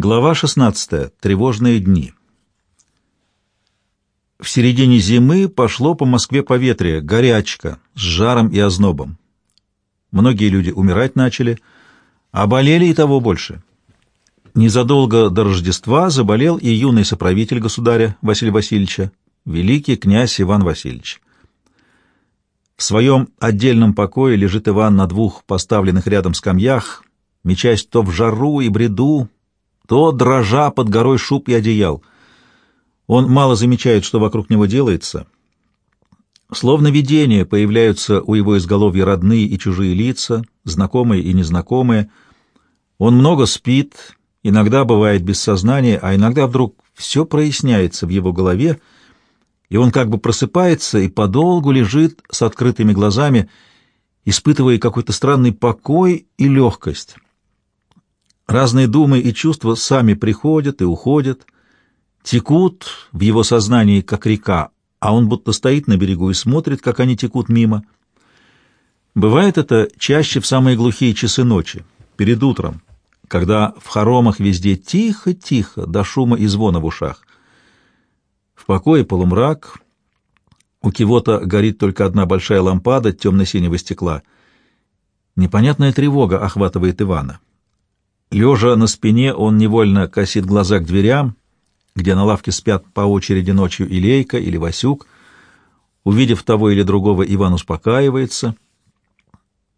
Глава 16. Тревожные дни. В середине зимы пошло по Москве поветрие, горячка, с жаром и ознобом. Многие люди умирать начали, а болели и того больше. Незадолго до Рождества заболел и юный соправитель государя Василия Васильевича, великий князь Иван Васильевич. В своем отдельном покое лежит Иван на двух поставленных рядом скамьях, мечась то в жару и бреду, то дрожа под горой шуб и одеял. Он мало замечает, что вокруг него делается. Словно видения появляются у его изголовья родные и чужие лица, знакомые и незнакомые. Он много спит, иногда бывает без сознания, а иногда вдруг все проясняется в его голове, и он как бы просыпается и подолгу лежит с открытыми глазами, испытывая какой-то странный покой и легкость. Разные думы и чувства сами приходят и уходят, текут в его сознании, как река, а он будто стоит на берегу и смотрит, как они текут мимо. Бывает это чаще в самые глухие часы ночи, перед утром, когда в хоромах везде тихо-тихо, до шума и звона в ушах. В покое полумрак, у кого-то горит только одна большая лампада темно-синего стекла. Непонятная тревога охватывает Ивана. Лежа на спине, он невольно косит глаза к дверям, где на лавке спят по очереди ночью Илейка или Васюк. Увидев того или другого, Иван успокаивается,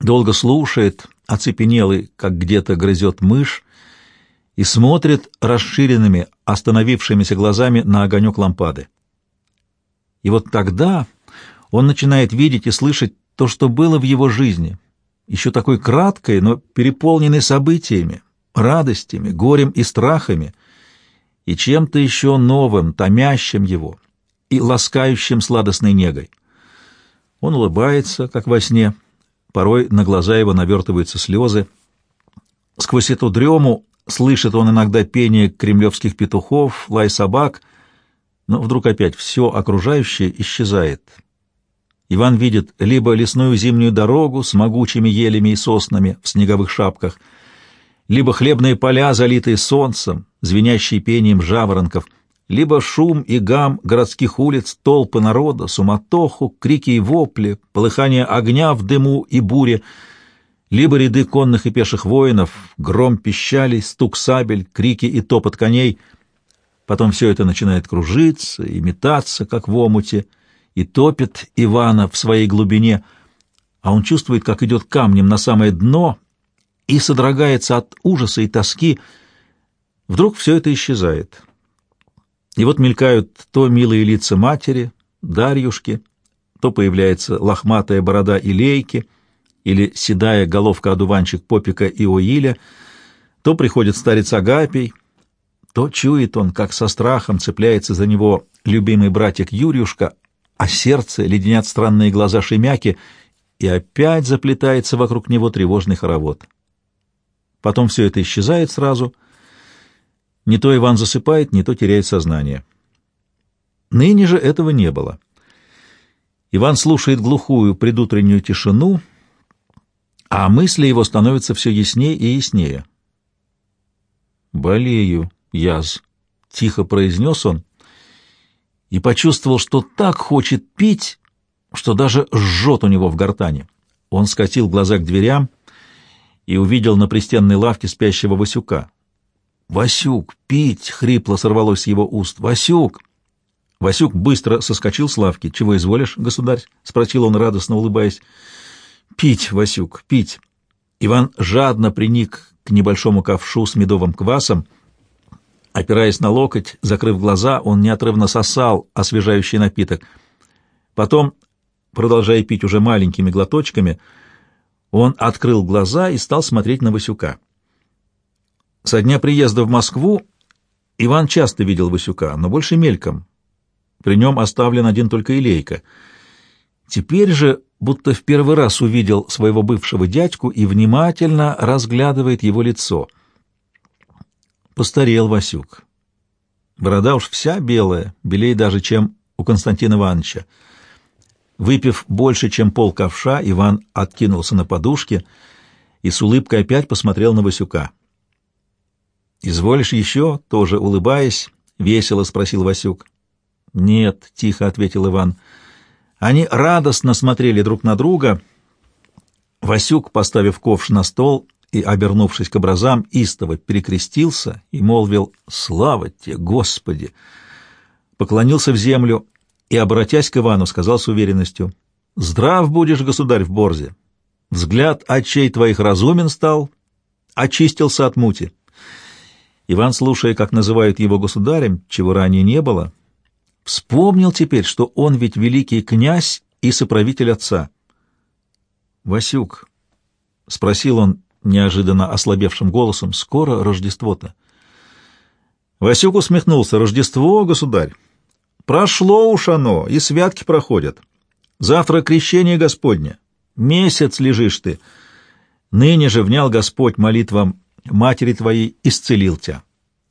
долго слушает, оцепенелый, как где-то грызет мышь, и смотрит расширенными, остановившимися глазами на огонек лампады. И вот тогда он начинает видеть и слышать то, что было в его жизни, еще такой краткой, но переполненной событиями, радостями, горем и страхами, и чем-то еще новым, томящим его и ласкающим сладостной негой. Он улыбается, как во сне, порой на глаза его навертываются слезы. Сквозь эту дрему слышит он иногда пение кремлевских петухов, лай собак, но вдруг опять все окружающее исчезает. Иван видит либо лесную зимнюю дорогу с могучими елями и соснами в снеговых шапках — либо хлебные поля, залитые солнцем, звенящие пением жаворонков, либо шум и гам городских улиц, толпы народа, суматоху, крики и вопли, полыхание огня в дыму и буре, либо ряды конных и пеших воинов, гром пищалей, стук сабель, крики и топот коней. Потом все это начинает кружиться и метаться, как в омуте, и топит Ивана в своей глубине, а он чувствует, как идет камнем на самое дно — и содрогается от ужаса и тоски. Вдруг все это исчезает. И вот мелькают то милые лица матери, Дарьюшки, то появляется лохматая борода Илейки или седая головка-одуванчик Попика и Оиля, то приходит старец Агапий, то чует он, как со страхом цепляется за него любимый братик Юрюшка, а сердце леденят странные глаза Шемяки, и опять заплетается вокруг него тревожный хоровод. Потом все это исчезает сразу. Не то Иван засыпает, не то теряет сознание. Ныне же этого не было. Иван слушает глухую предутреннюю тишину, а мысли его становятся все яснее и яснее. «Болею, яз», — тихо произнес он, и почувствовал, что так хочет пить, что даже жжет у него в гортане. Он скатил глаза к дверям — и увидел на пристенной лавке спящего Васюка. «Васюк, пить!» — хрипло сорвалось с его уст. «Васюк!» Васюк быстро соскочил с лавки. «Чего изволишь, государь?» — спросил он, радостно улыбаясь. «Пить, Васюк, пить!» Иван жадно приник к небольшому ковшу с медовым квасом. Опираясь на локоть, закрыв глаза, он неотрывно сосал освежающий напиток. Потом, продолжая пить уже маленькими глоточками, — он открыл глаза и стал смотреть на Васюка. Со дня приезда в Москву Иван часто видел Васюка, но больше мельком. При нем оставлен один только Илейка. Теперь же будто в первый раз увидел своего бывшего дядьку и внимательно разглядывает его лицо. Постарел Васюк. Борода уж вся белая, белее даже, чем у Константина Ивановича. Выпив больше, чем пол ковша, Иван откинулся на подушке и с улыбкой опять посмотрел на Васюка. «Изволишь еще?» — тоже улыбаясь, весело спросил Васюк. «Нет», — тихо ответил Иван. Они радостно смотрели друг на друга. Васюк, поставив ковш на стол и, обернувшись к образам, истово перекрестился и молвил «Слава тебе, Господи!» Поклонился в землю и, обратясь к Ивану, сказал с уверенностью «Здрав будешь, государь, в борзе! Взгляд очей твоих разумен стал, очистился от мути». Иван, слушая, как называют его государем, чего ранее не было, вспомнил теперь, что он ведь великий князь и соправитель отца. «Васюк», — спросил он неожиданно ослабевшим голосом, — «скоро Рождество-то». Васюк усмехнулся. «Рождество, государь? Прошло уж оно, и святки проходят. Завтра крещение Господне. Месяц лежишь ты. Ныне же внял Господь молитвам матери твоей исцелил тебя».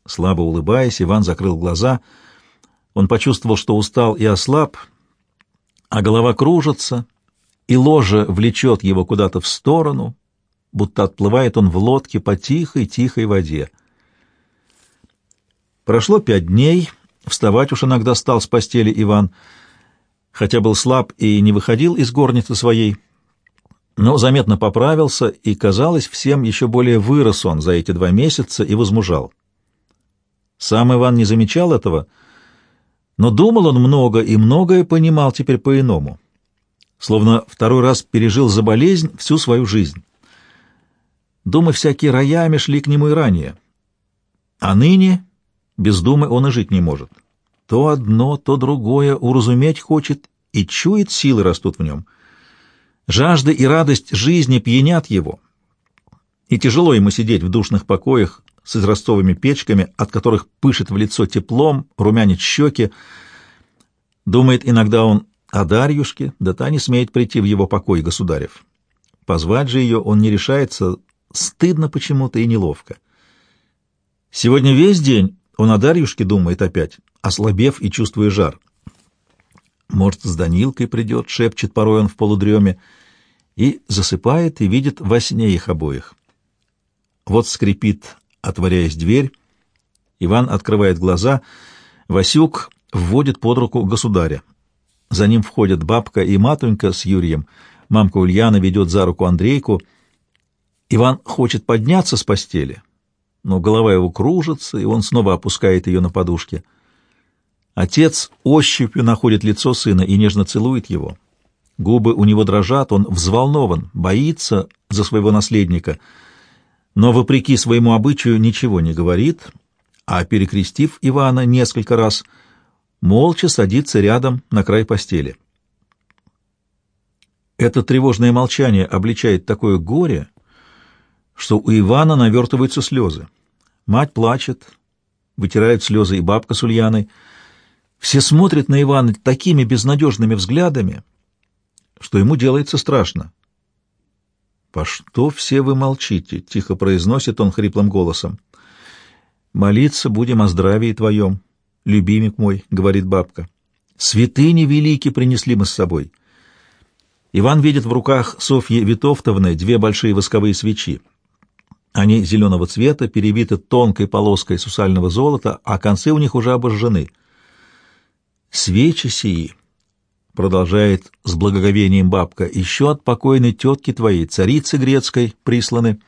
Слабо улыбаясь, Иван закрыл глаза. Он почувствовал, что устал и ослаб, а голова кружится, и ложе влечет его куда-то в сторону, будто отплывает он в лодке по тихой-тихой воде. Прошло пять дней, вставать уж иногда стал с постели Иван, хотя был слаб и не выходил из горницы своей, но заметно поправился, и, казалось, всем еще более вырос он за эти два месяца и возмужал. Сам Иван не замечал этого, но думал он много и многое понимал теперь по-иному, словно второй раз пережил за болезнь всю свою жизнь. Думы всякие роями шли к нему и ранее, а ныне без думы он и жить не может. То одно, то другое уразуметь хочет, и чует, силы растут в нем — Жажда и радость жизни пьянят его, и тяжело ему сидеть в душных покоях с израстовыми печками, от которых пышет в лицо теплом, румянит щеки. Думает иногда он о Дарьюшке, да та не смеет прийти в его покой государев. Позвать же ее он не решается, стыдно почему-то и неловко. Сегодня весь день он о Дарьюшке думает опять, ослабев и чувствуя жар. Может, с Данилкой придет, шепчет порой он в полудреме, и засыпает и видит во сне их обоих. Вот скрипит, отворяясь дверь, Иван открывает глаза, Васюк вводит под руку государя. За ним входят бабка и матунька с Юрием, мамка Ульяна ведет за руку Андрейку. Иван хочет подняться с постели, но голова его кружится, и он снова опускает ее на подушке. Отец ощупью находит лицо сына и нежно целует его. Губы у него дрожат, он взволнован, боится за своего наследника, но, вопреки своему обычаю, ничего не говорит, а, перекрестив Ивана несколько раз, молча садится рядом на край постели. Это тревожное молчание обличает такое горе, что у Ивана навертываются слезы. Мать плачет, вытирает слезы и бабка с Ульяной. Все смотрят на Ивана такими безнадежными взглядами — что ему делается страшно. «По что все вы молчите?» — тихо произносит он хриплым голосом. «Молиться будем о здравии твоем, любимик мой», — говорит бабка. «Святыни велики принесли мы с собой». Иван видит в руках Софьи Витовтовны две большие восковые свечи. Они зеленого цвета, перевиты тонкой полоской сусального золота, а концы у них уже обожжены. Свечи сии продолжает с благоговением бабка, еще от покойной тетки твоей, царицы грецкой, присланы.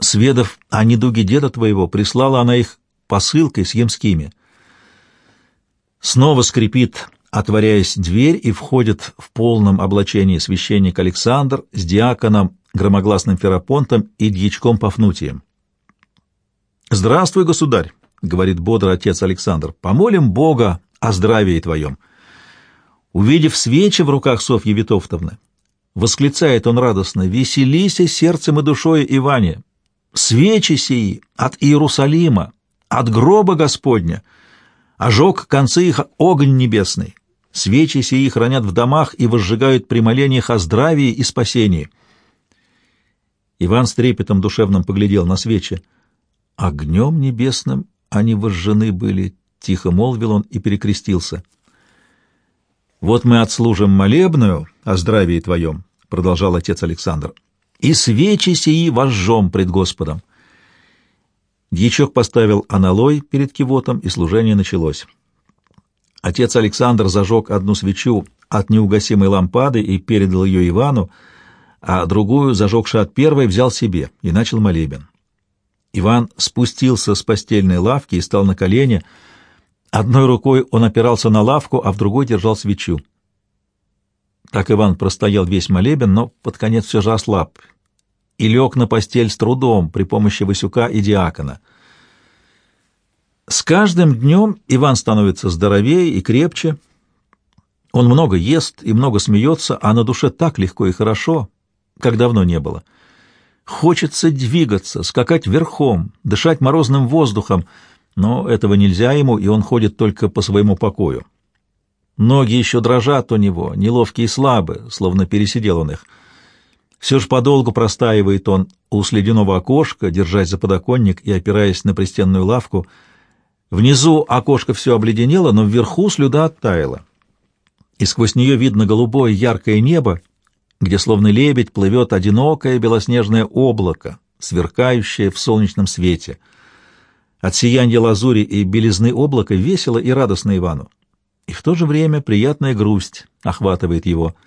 Сведав о недуге деда твоего, прислала она их посылкой с ямскими. Снова скрипит, отворяясь дверь, и входит в полном облачении священник Александр с диаконом, громогласным Ферапонтом и дьячком Пафнутием. «Здравствуй, государь!» — говорит бодро отец Александр. «Помолим Бога о здравии твоем». Увидев свечи в руках Софьи Витовтовны, восклицает он радостно, «Веселися сердцем и душой, Иване! Свечи сии от Иерусалима, от гроба Господня! Ожег концы их огонь небесный! Свечи сии хранят в домах и возжигают при молениях о здравии и спасении!» Иван с трепетом душевным поглядел на свечи. «Огнем небесным они возжжены были», — тихо молвил он и перекрестился. «Вот мы отслужим молебную о здравии твоем», — продолжал отец Александр, — «и свечи сии возжжем пред Господом». Дьячок поставил аналой перед кивотом, и служение началось. Отец Александр зажег одну свечу от неугасимой лампады и передал ее Ивану, а другую, зажегши от первой, взял себе и начал молебен. Иван спустился с постельной лавки и стал на колени. Одной рукой он опирался на лавку, а в другой держал свечу. Так Иван простоял весь молебен, но под конец все же ослаб и лег на постель с трудом при помощи Васюка и Диакона. С каждым днем Иван становится здоровее и крепче. Он много ест и много смеется, а на душе так легко и хорошо, как давно не было. Хочется двигаться, скакать верхом, дышать морозным воздухом, но этого нельзя ему, и он ходит только по своему покою. Ноги еще дрожат у него, неловкие и слабые, словно пересидел он их — все же подолгу простаивает он у следяного окошка, держась за подоконник и опираясь на пристенную лавку. Внизу окошко все обледенело, но вверху слюда оттаяла. И сквозь нее видно голубое яркое небо, где словно лебедь плывет одинокое белоснежное облако, сверкающее в солнечном свете. От сияния лазури и белизны облака весело и радостно Ивану. И в то же время приятная грусть охватывает его —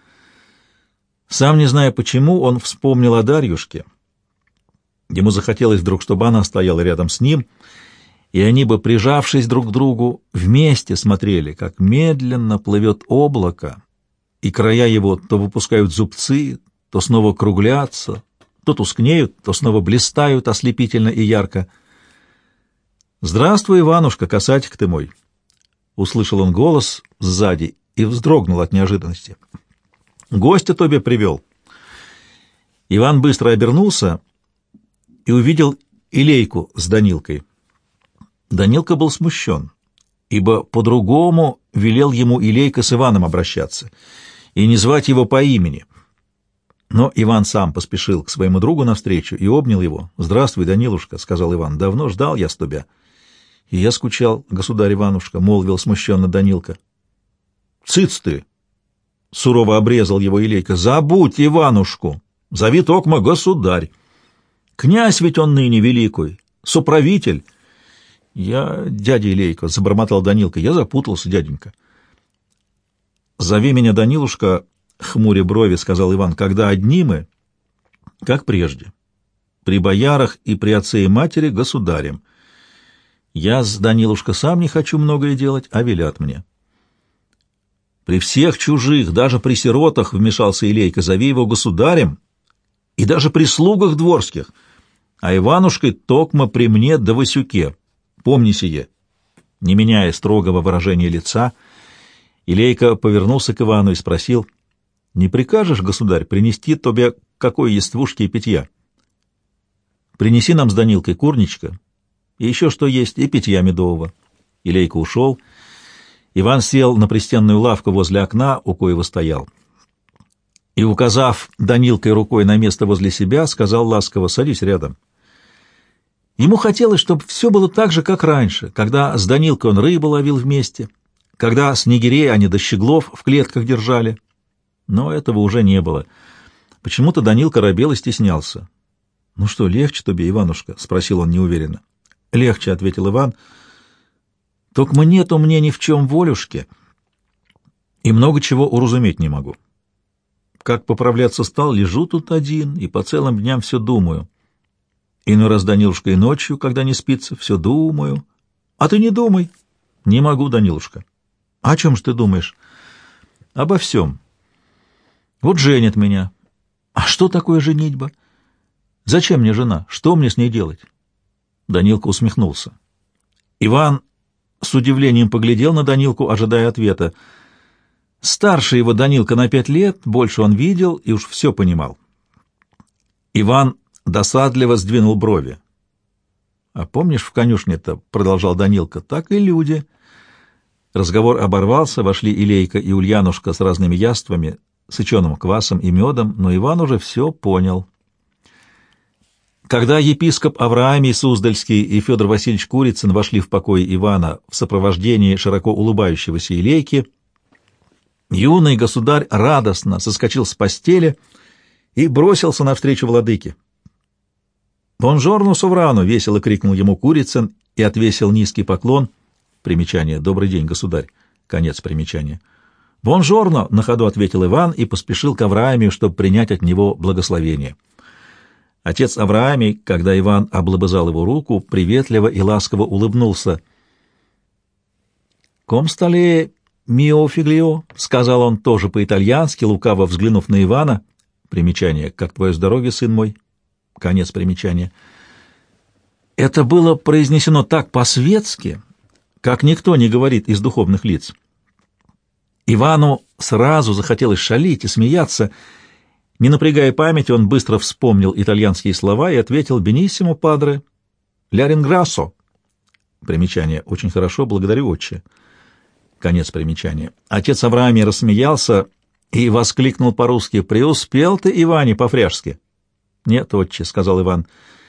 сам не зная почему, он вспомнил о Дарьюшке. Ему захотелось вдруг, чтобы она стояла рядом с ним, и они бы, прижавшись друг к другу, вместе смотрели, как медленно плывет облако, и края его то выпускают зубцы, то снова круглятся, то тускнеют, то снова блистают ослепительно и ярко. «Здравствуй, Иванушка, касатик ты мой!» Услышал он голос сзади и вздрогнул от неожиданности. Гостя тебе привел. Иван быстро обернулся и увидел Илейку с Данилкой. Данилка был смущен, ибо по-другому велел ему Илейка с Иваном обращаться и не звать его по имени. Но Иван сам поспешил к своему другу навстречу и обнял его. «Здравствуй, Данилушка», — сказал Иван, — «давно ждал я с тебя». «И я скучал, государь Иванушка», — молвил смущенно Данилка. «Цыц ты!» — сурово обрезал его Илейка. — Забудь Иванушку! Зови Токма государь! Князь ведь он ныне великий, суправитель! — Я, дядя Илейка, — забормотал Данилка, — я запутался, дяденька. — Зови меня Данилушка, — хмуря брови, — сказал Иван, — когда одни мы, как прежде, при боярах и при отце и матери государем. Я с Данилушка сам не хочу многое делать, а велят мне. — при всех чужих, даже при сиротах, вмешался Илейка, зови его государем, и даже при слугах дворских, а Иванушкой токмо при мне да Васюке. Помни сие. Не меняя строгого выражения лица, Илейка повернулся к Ивану и спросил, «Не прикажешь, государь, принести тебе какой ествушки и питья? Принеси нам с Данилкой курничка, и еще что есть, и питья медового». Илейка ушел, — Иван сел на пристенную лавку возле окна, у коего стоял. И, указав Данилкой рукой на место возле себя, сказал ласково «Садись рядом». Ему хотелось, чтобы все было так же, как раньше, когда с Данилкой он рыбу ловил вместе, когда снегирей они до щеглов в клетках держали. Но этого уже не было. Почему-то Данилка робел и стеснялся. «Ну что, легче тебе, Иванушка?» — спросил он неуверенно. «Легче», — ответил Иван, — только нету мне ни в чем волюшки, и много чего уразуметь не могу. Как поправляться стал, лежу тут один и по целым дням все думаю. Иной раз, Данилушка, и ночью, когда не спится, все думаю. А ты не думай. Не могу, Данилушка. О чем ж ты думаешь? Обо всем. Вот женит меня. А что такое женитьба? Зачем мне жена? Что мне с ней делать? Данилка усмехнулся. Иван с удивлением поглядел на Данилку, ожидая ответа. Старше его Данилка на пять лет, больше он видел и уж все понимал. Иван досадливо сдвинул брови. — А помнишь, в конюшне-то, — продолжал Данилка, — так и люди. Разговор оборвался, вошли Илейка и Ульянушка с разными яствами, сыченым квасом и медом, но Иван уже все понял. Когда епископ Авраамий Суздальский и Федор Васильевич Курицын вошли в покой Ивана в сопровождении широко улыбающегося Илейки, юный государь радостно соскочил с постели и бросился навстречу владыке. «Бонжорно, Суврану!» — весело крикнул ему Курицын и отвесил низкий поклон. Примечание. «Добрый день, государь!» Конец примечания. «Бонжорно!» — на ходу ответил Иван и поспешил к Аврааме, чтобы принять от него благословение. Отец Авраамий, когда Иван облобызал его руку, приветливо и ласково улыбнулся. «Ком стали мио фиглио?» — сказал он тоже по-итальянски, лукаво взглянув на Ивана. Примечание. «Как твое здоровье, сын мой?» Конец примечания. Это было произнесено так по-светски, как никто не говорит из духовных лиц. Ивану сразу захотелось шалить и смеяться. Не напрягая память, он быстро вспомнил итальянские слова и ответил «Бениссимо, падре, ля ринграссо». Примечание. Очень хорошо, благодарю, отче. Конец примечания. Отец Авраамий рассмеялся и воскликнул по-русски «Преуспел ты, Иване, по-фряжски». «Нет, отче», — сказал Иван,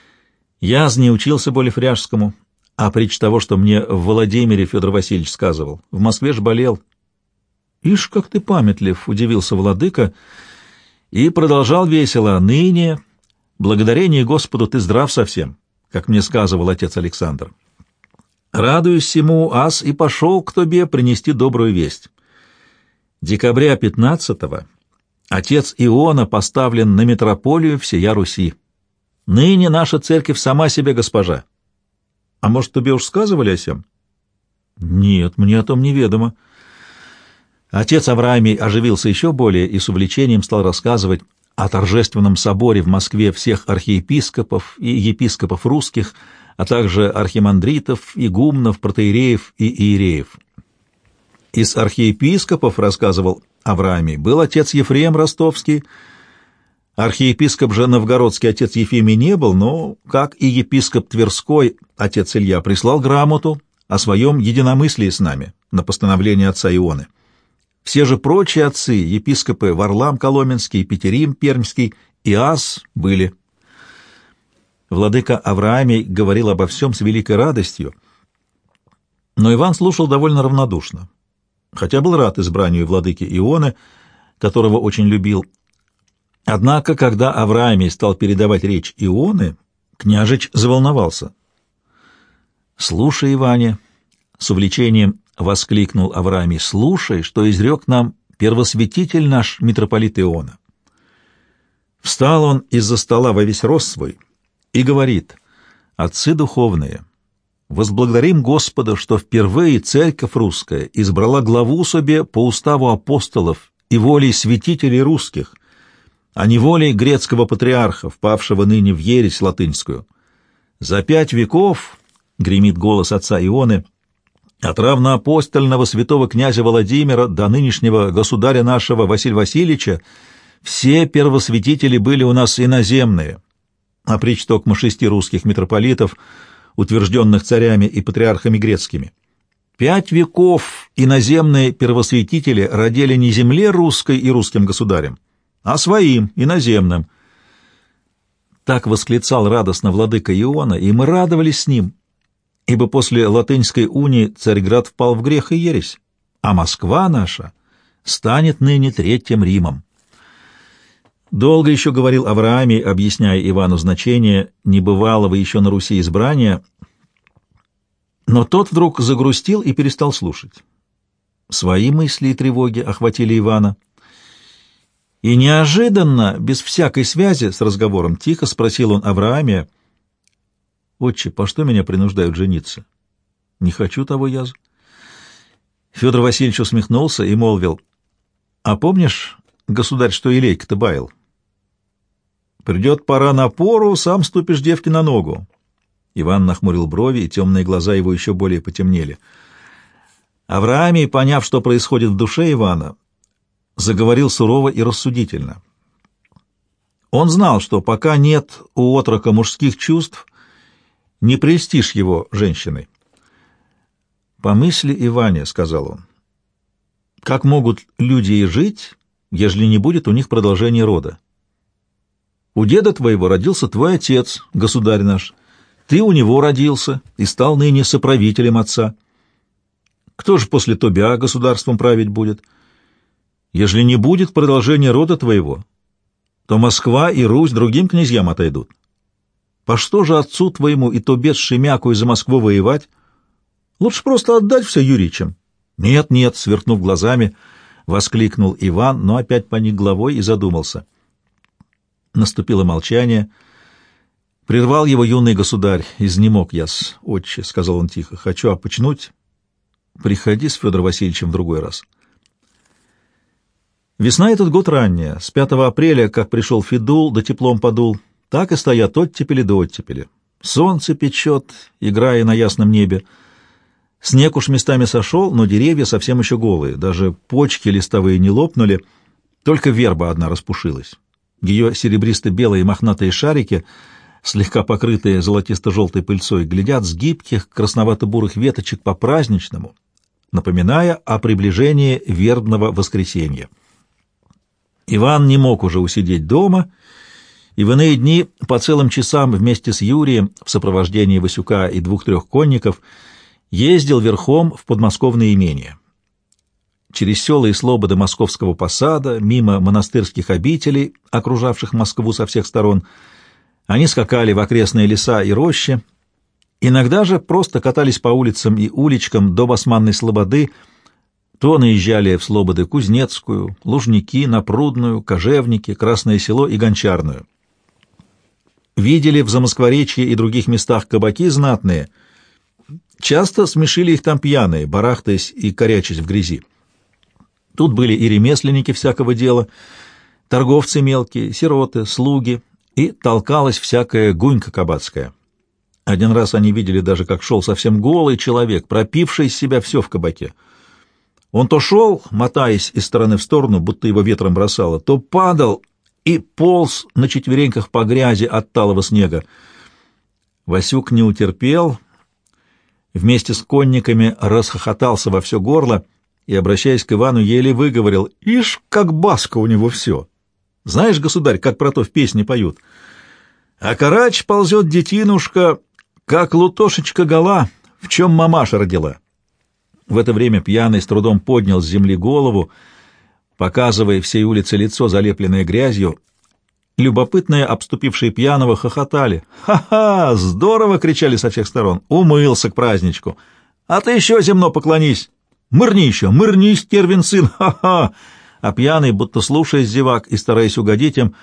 — «я не учился более фряжскому, а притч того, что мне в Владимире Федор Васильевич сказывал. В Москве ж болел». «Ишь, как ты памятлив!» — удивился владыка и продолжал весело. «Ныне, благодарение Господу, ты здрав совсем, как мне сказывал отец Александр. Радуюсь всему, ас и пошел к тебе принести добрую весть. Декабря пятнадцатого Отец Иона поставлен на метрополию всея Руси. Ныне наша церковь сама себе госпожа. А может, тебе уж сказывали о сем? Нет, мне о том неведомо. Отец Авраамий оживился еще более и с увлечением стал рассказывать о торжественном соборе в Москве всех архиепископов и епископов русских, а также архимандритов, игумнов, протеереев и иереев. Из архиепископов, рассказывал Авраамий, был отец Ефрем Ростовский, архиепископ же новгородский отец Ефимий не был, но, как и епископ Тверской, отец Илья прислал грамоту о своем единомыслии с нами на постановление отца Ионы. Все же прочие отцы, епископы Варлам Коломенский, Петерим Пермский и Ас были. Владыка Авраамий говорил обо всем с великой радостью, но Иван слушал довольно равнодушно хотя был рад избранию владыки Ионы, которого очень любил. Однако, когда Авраамий стал передавать речь Ионы, княжич заволновался. «Слушай, Иване!» — с увлечением воскликнул Авраамий. «Слушай, что изрек нам первосвятитель наш, митрополит Иона». Встал он из-за стола во весь рост свой и говорит, «Отцы духовные!» Возблагодарим Господа, что впервые церковь русская избрала главу себе по уставу апостолов и волей святителей русских, а не волей грецкого патриарха, впавшего ныне в ересь латынскую. За пять веков, — гремит голос отца Ионы, — от равноапостольного святого князя Владимира до нынешнего государя нашего Василия Васильевича все первосвятители были у нас иноземные, а причь токмо шести русских митрополитов — утвержденных царями и патриархами грецкими. Пять веков иноземные первосвятители родили не земле русской и русским государем, а своим, иноземным. Так восклицал радостно владыка Иона, и мы радовались с ним, ибо после латынской унии Царьград впал в грех и ересь, а Москва наша станет ныне Третьим Римом. Долго еще говорил Аврааме, объясняя Ивану значение небывалого еще на Руси избрания, но тот вдруг загрустил и перестал слушать. Свои мысли и тревоги охватили Ивана. И неожиданно, без всякой связи с разговором, тихо спросил он Аврааме, «Отче, по что меня принуждают жениться? Не хочу того я». Федор Васильевич усмехнулся и молвил, «А помнишь, государь, что Илейка-то баял?» Придет пора на пору, сам ступишь девки на ногу. Иван нахмурил брови, и темные глаза его еще более потемнели. Авраамий, поняв, что происходит в душе Ивана, заговорил сурово и рассудительно. Он знал, что пока нет у отрока мужских чувств, не прельстишь его женщиной. «По мысли Иване», — сказал он, — «как могут люди и жить, ежели не будет у них продолжения рода? У деда твоего родился твой отец, государь наш. Ты у него родился и стал ныне соправителем отца. Кто же после тебя государством править будет? Ежели не будет продолжения рода твоего, то Москва и Русь другим князьям отойдут. По что же отцу твоему и то без Шемяку из-за Москвы воевать? Лучше просто отдать все Юричам. Нет, нет, сверкнув глазами, воскликнул Иван, но опять поник головой и задумался. Наступило молчание. Прервал его юный государь. «Изнемог я-с, отче», — сказал он тихо. «Хочу опочнуть. Приходи с Федором Васильевичем в другой раз». Весна этот год ранняя. С 5 апреля, как пришел Фидул, да теплом подул, так и стоят оттепели до оттепели. Солнце печет, играя на ясном небе. Снег уж местами сошел, но деревья совсем еще голые, даже почки листовые не лопнули, только верба одна распушилась. Ее серебристо-белые мохнатые шарики — слегка покрытые золотисто-желтой пыльцой, глядят с гибких красновато-бурых веточек по-праздничному, напоминая о приближении вербного воскресенья. Иван не мог уже усидеть дома, и в иные дни по целым часам вместе с Юрием в сопровождении Васюка и двух-трех конников ездил верхом в подмосковное имение. Через села и слободы московского посада, мимо монастырских обителей, окружавших Москву со всех сторон — они скакали в окрестные леса и рощи, иногда же просто катались по улицам и уличкам до Басманной Слободы, то наезжали в Слободы Кузнецкую, Лужники, Напрудную, Кожевники, Красное Село и Гончарную. Видели в Замоскворечье и других местах кабаки знатные, часто смешили их там пьяные, барахтаясь и корячась в грязи. Тут были и ремесленники всякого дела, торговцы мелкие, сироты, слуги, и толкалась всякая гунька кабацкая. Один раз они видели даже, как шел совсем голый человек, пропивший из себя все в кабаке. Он то шел, мотаясь из стороны в сторону, будто его ветром бросало, то падал и полз на четвереньках по грязи от талого снега. Васюк не утерпел, вместе с конниками расхохотался во все горло и, обращаясь к Ивану, еле выговорил «Ишь, как баска у него все!» Знаешь, государь, как про то в песне поют? А карач ползет детинушка, как лутошечка гола, в чем мамаша родила. В это время пьяный с трудом поднял с земли голову, показывая всей улице лицо, залепленное грязью. Любопытные, обступившие пьяного, хохотали. «Ха-ха! Здорово!» — кричали со всех сторон. «Умылся к праздничку! А ты еще земно поклонись! Мырни еще! Мырни, стервин сын! Ха-ха!» а пьяный, будто слушая зевак и стараясь угодить им,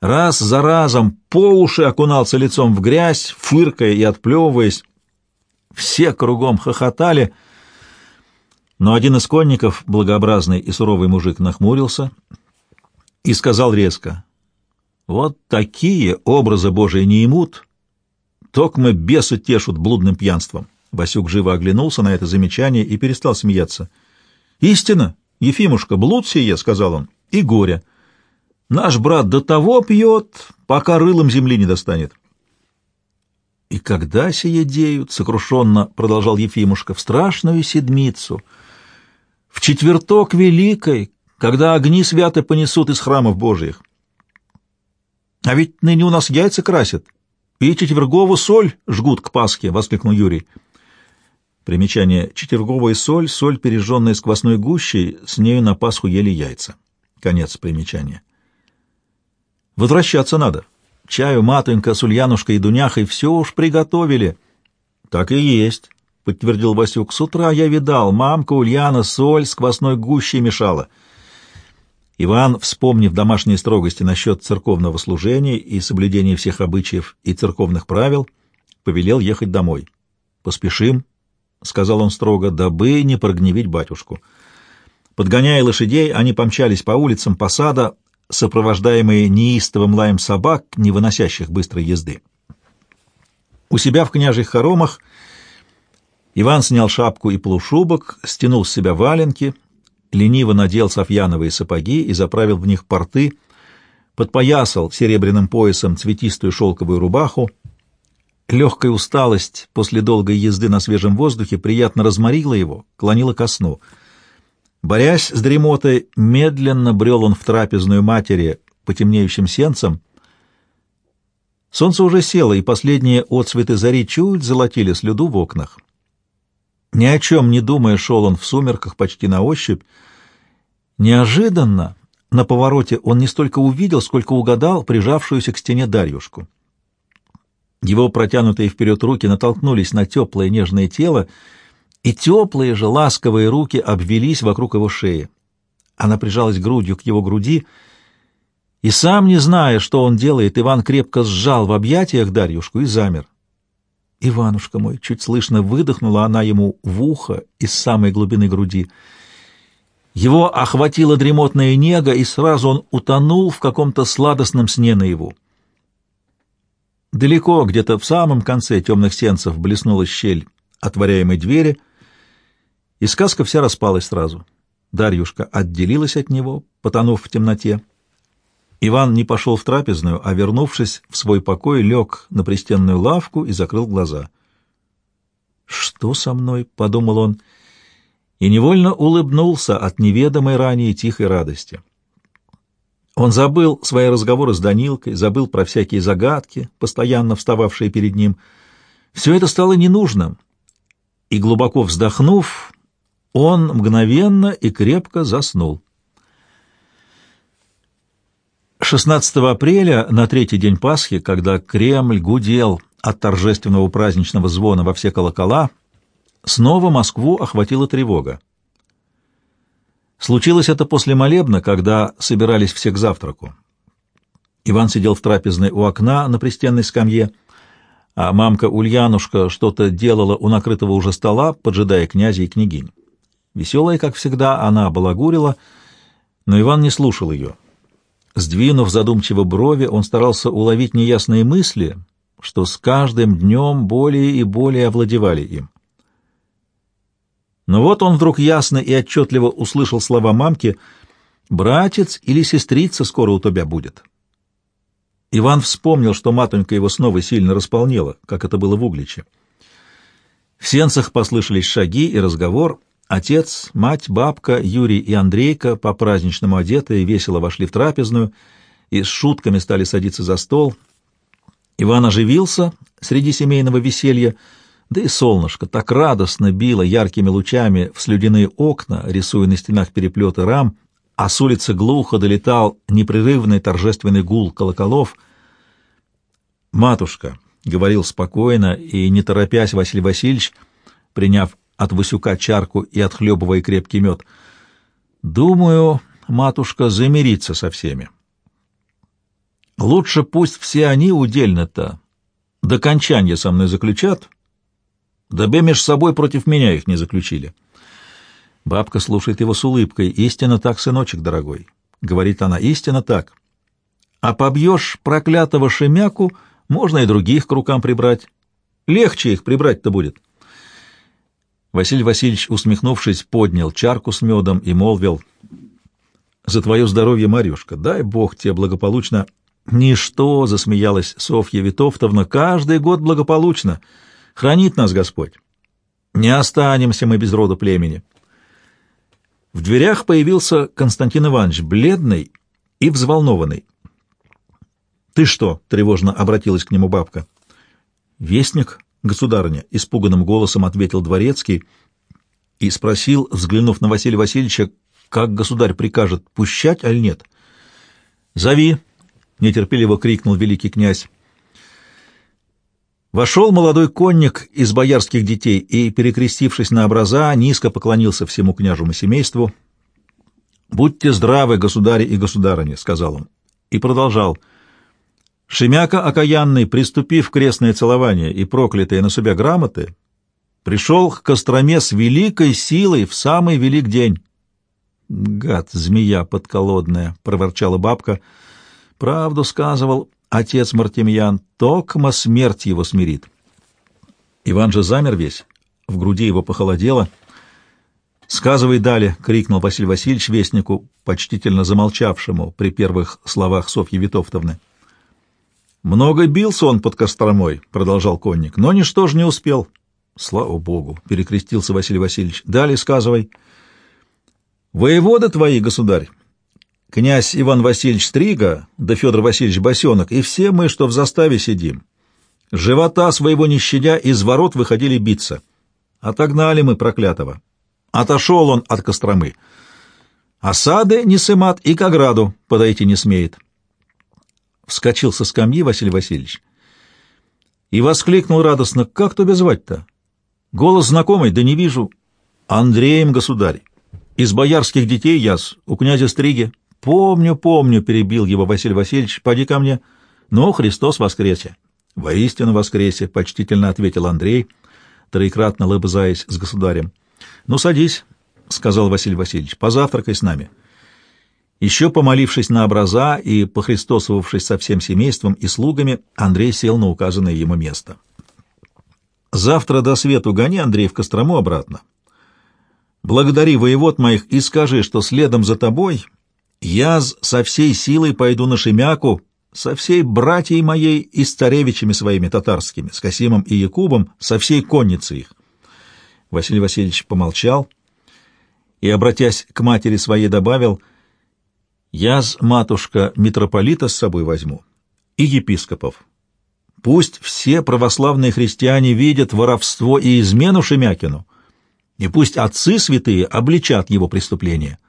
раз за разом по уши окунался лицом в грязь, фыркая и отплевываясь. Все кругом хохотали, но один из конников, благообразный и суровый мужик, нахмурился и сказал резко, «Вот такие образы Божии не имут, токмо бесы тешут блудным пьянством». Васюк живо оглянулся на это замечание и перестал смеяться. «Истина!» «Ефимушка, блуд сие», — сказал он, — «и горе. Наш брат до того пьет, пока рылом земли не достанет». «И когда сие деют?» — сокрушенно продолжал Ефимушка, — «в страшную седмицу, в четверток великой, когда огни свято понесут из храмов Божиих. А ведь ныне у нас яйца красят, и четвергову соль жгут к Пасхе», — воскликнул Юрий. Примечание. Четверговая соль, соль, пережженная сквозной гущей, с нею на Пасху ели яйца. Конец примечания. Возвращаться надо. Чаю матонька с Ульянушкой и Дуняхой все уж приготовили. Так и есть, — подтвердил Васюк. С утра я видал, мамка Ульяна соль с квасной гущей мешала. Иван, вспомнив домашние строгости насчет церковного служения и соблюдения всех обычаев и церковных правил, повелел ехать домой. «Поспешим», — сказал он строго, — дабы не прогневить батюшку. Подгоняя лошадей, они помчались по улицам посада, сопровождаемые неистовым лаем собак, не выносящих быстрой езды. У себя в княжьих хоромах Иван снял шапку и полушубок, стянул с себя валенки, лениво надел софьяновые сапоги и заправил в них порты, подпоясал серебряным поясом цветистую шелковую рубаху, Легкая усталость после долгой езды на свежем воздухе приятно разморила его, клонила ко сну. Борясь с дремотой, медленно брел он в трапезную матери по темнеющим сенцам. Солнце уже село, и последние отцветы зари чуть золотили слюду в окнах. Ни о чем не думая, шел он в сумерках почти на ощупь. Неожиданно на повороте он не столько увидел, сколько угадал прижавшуюся к стене Дарьюшку. Его протянутые вперед руки натолкнулись на теплое нежное тело, и теплые же ласковые руки обвелись вокруг его шеи. Она прижалась грудью к его груди, и сам, не зная, что он делает, Иван крепко сжал в объятиях Дарьюшку и замер. «Иванушка мой!» — чуть слышно выдохнула она ему в ухо из самой глубины груди. Его охватила дремотная нега, и сразу он утонул в каком-то сладостном сне наяву. Далеко, где-то в самом конце темных сенцев, блеснула щель отворяемой двери, и сказка вся распалась сразу. Дарьюшка отделилась от него, потонув в темноте. Иван не пошел в трапезную, а, вернувшись в свой покой, лег на пристенную лавку и закрыл глаза. «Что со мной?» — подумал он, и невольно улыбнулся от неведомой ранее тихой радости. Он забыл свои разговоры с Данилкой, забыл про всякие загадки, постоянно встававшие перед ним. Все это стало ненужным, и, глубоко вздохнув, он мгновенно и крепко заснул. 16 апреля, на третий день Пасхи, когда Кремль гудел от торжественного праздничного звона во все колокола, снова Москву охватила тревога. Случилось это после молебна, когда собирались все к завтраку. Иван сидел в трапезной у окна на пристенной скамье, а мамка Ульянушка что-то делала у накрытого уже стола, поджидая князя и княгинь. Веселая, как всегда, она балагурила, но Иван не слушал ее. Сдвинув задумчиво брови, он старался уловить неясные мысли, что с каждым днем более и более овладевали им. Но вот он вдруг ясно и отчетливо услышал слова мамки «Братец или сестрица скоро у тебя будет». Иван вспомнил, что матонька его снова сильно располнела, как это было в Угличе. В сенцах послышались шаги и разговор. Отец, мать, бабка, Юрий и Андрейка по праздничному одетые весело вошли в трапезную и с шутками стали садиться за стол. Иван оживился среди семейного веселья, да и солнышко так радостно било яркими лучами в слюдяные окна, рисуя на стенах переплеты рам, а с улицы глухо долетал непрерывный торжественный гул колоколов. «Матушка», — говорил спокойно и не торопясь Василий Васильевич, приняв от Васюка чарку и отхлебывая крепкий мед, — «думаю, матушка, замириться со всеми. Лучше пусть все они удельно-то до кончания со мной заключат, Дабы меж собой против меня их не заключили. Бабка слушает его с улыбкой. «Истинно так, сыночек дорогой», — говорит она, — «истинно так. А побьешь проклятого шемяку, можно и других к рукам прибрать. Легче их прибрать-то будет». Василий Васильевич, усмехнувшись, поднял чарку с медом и молвил, «За твое здоровье, Марьюшка, дай Бог тебе благополучно». «Ничто», — засмеялась Софья Витовтовна, — «каждый год благополучно». Хранит нас Господь. Не останемся мы без рода племени. В дверях появился Константин Иванович, бледный и взволнованный. «Ты что?» — тревожно обратилась к нему бабка. «Вестник, государыня», — испуганным голосом ответил дворецкий и спросил, взглянув на Василия Васильевича, как государь прикажет, пущать, аль нет. «Зови!» — нетерпеливо крикнул великий князь. Вошел молодой конник из боярских детей и, перекрестившись на образа, низко поклонился всему княжему семейству. «Будьте здравы, государи и государыни», — сказал он, и продолжал. «Шемяка окаянный, приступив крестное целование и проклятые на себя грамоты, пришел к Костроме с великой силой в самый велик день». «Гад, змея подколодная», — проворчала бабка. «Правду сказывал, отец Мартемьян, токма смерть его смирит. Иван же замер весь, в груди его похолодело. «Сказывай далее!» — крикнул Василий Васильевич вестнику, почтительно замолчавшему при первых словах Софьи Витовтовны. «Много бился он под Костромой», — продолжал конник, — «но ничто же не успел». «Слава Богу!» — перекрестился Василий Васильевич. «Далее сказывай». «Воеводы твои, государь, князь Иван Васильевич Стрига, да Федор Васильевич Босенок, и все мы, что в заставе сидим. Живота своего не щадя, из ворот выходили биться. Отогнали мы проклятого. Отошел он от Костромы. Осады не сымат и к ограду подойти не смеет. Вскочил со скамьи Василий Васильевич и воскликнул радостно, «Как тебя звать-то?» «Голос знакомый, да не вижу». «Андреем, государь. Из боярских детей яс, у князя Стриги». «Помню, помню», — перебил его Василий Васильевич, «поди ко мне». «Ну, Христос воскресе». «Воистину воскресе», — почтительно ответил Андрей, троекратно лыбзаясь с государем. «Ну, садись», — сказал Василий Васильевич, — «позавтракай с нами». Еще помолившись на образа и похристосовавшись со всем семейством и слугами, Андрей сел на указанное ему место. «Завтра до свету гони, Андрей, в Кострому обратно. Благодари воевод моих и скажи, что следом за тобой я со всей силой пойду на Шемяку, со всей братьей моей и с царевичами своими татарскими, с Касимом и Якубом, со всей конницей их». Василий Васильевич помолчал и, обратясь к матери своей, добавил — я с матушка митрополита с собой возьму и епископов. Пусть все православные христиане видят воровство и измену Шемякину, и пусть отцы святые обличат его преступления.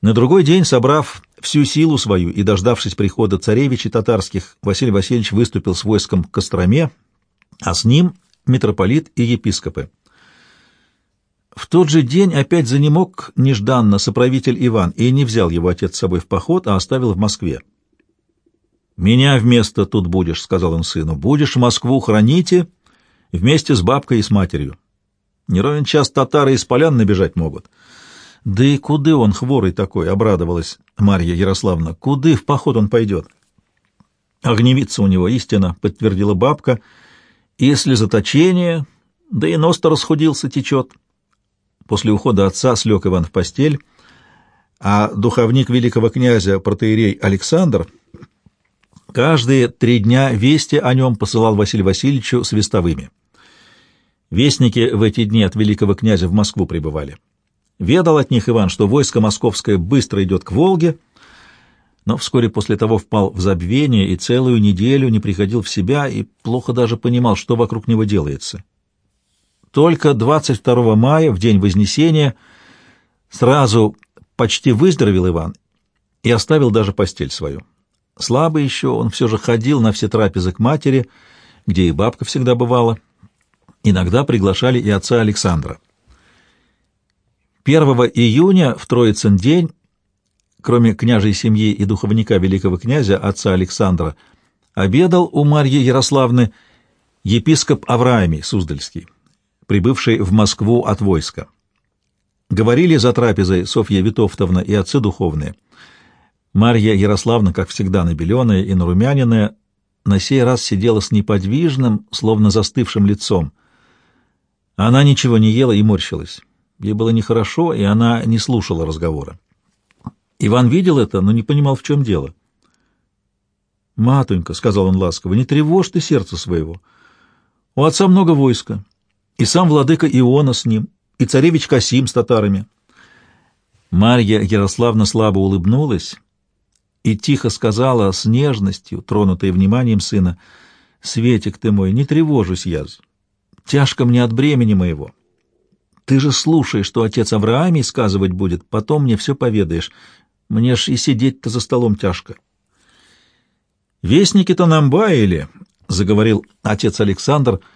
На другой день, собрав всю силу свою и дождавшись прихода царевичей татарских, Василий Васильевич выступил с войском к Костроме, а с ним митрополит и епископы. В тот же день опять занемог нежданно соправитель Иван и не взял его отец с собой в поход, а оставил в Москве. «Меня вместо тут будешь», — сказал он сыну. «Будешь Москву храните вместе с бабкой и с матерью. Не ровен час татары из полян набежать могут». «Да и куды он хворый такой?» — обрадовалась Марья Ярославна. «Куды в поход он пойдет?» «Огневица у него истина», — подтвердила бабка. «Если заточение, да и нос-то расхудился, течет». После ухода отца слег Иван в постель, а духовник великого князя протеерей Александр каждые три дня вести о нем посылал Василию Васильевичу с вестовыми. Вестники в эти дни от великого князя в Москву прибывали. Ведал от них Иван, что войско московское быстро идет к Волге, но вскоре после того впал в забвение и целую неделю не приходил в себя и плохо даже понимал, что вокруг него делается. Только 22 мая, в день Вознесения, сразу почти выздоровел Иван и оставил даже постель свою. Слабый еще, он все же ходил на все трапезы к матери, где и бабка всегда бывала. Иногда приглашали и отца Александра. 1 июня, в Троицын день, кроме княжей семьи и духовника великого князя, отца Александра, обедал у Марьи Ярославны епископ Авраамий Суздальский прибывший в Москву от войска. Говорили за трапезой Софья Витовтовна и отцы духовные. Марья Ярославна, как всегда, набеленная и нарумяненная, на сей раз сидела с неподвижным, словно застывшим лицом. Она ничего не ела и морщилась. Ей было нехорошо, и она не слушала разговора. Иван видел это, но не понимал, в чем дело. «Матунька», — сказал он ласково, — «не тревожь ты сердце своего. У отца много войска, и сам владыка Иона с ним, и царевич Касим с татарами. Марья Ярославна слабо улыбнулась и тихо сказала с нежностью, тронутой вниманием сына, «Светик ты мой, не тревожусь я, тяжко мне от бремени моего. Ты же слушай, что отец Авраамий сказывать будет, потом мне все поведаешь. Мне ж и сидеть-то за столом тяжко». «Вестники-то нам баяли», — заговорил отец Александр, —